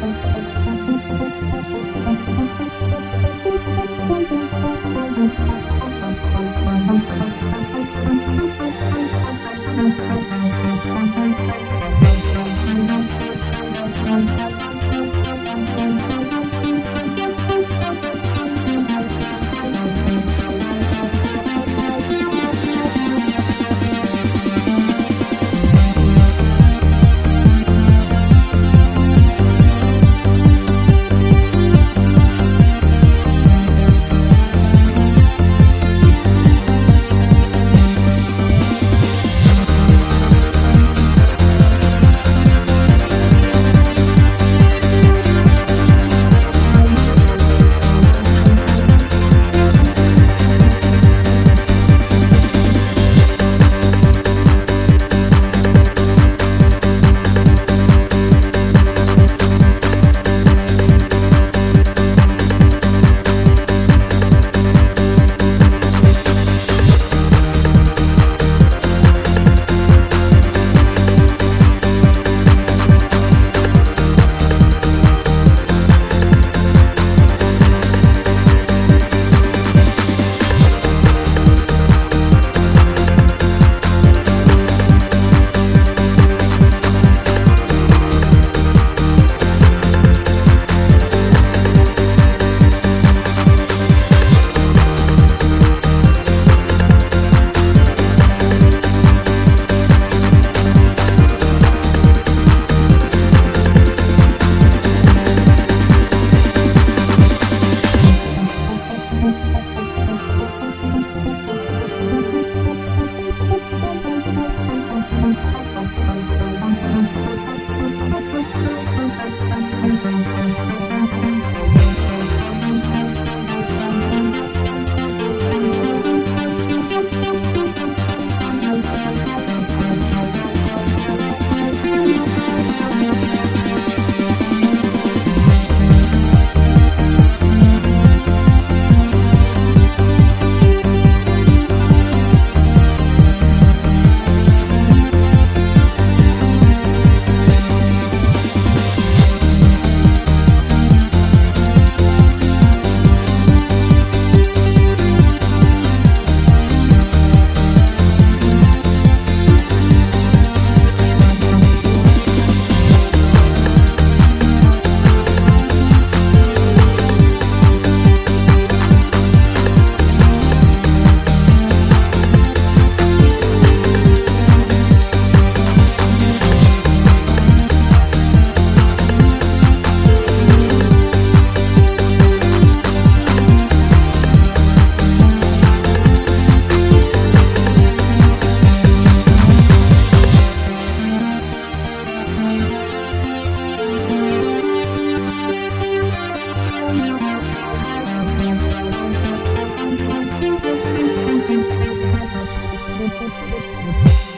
Bye. We'll.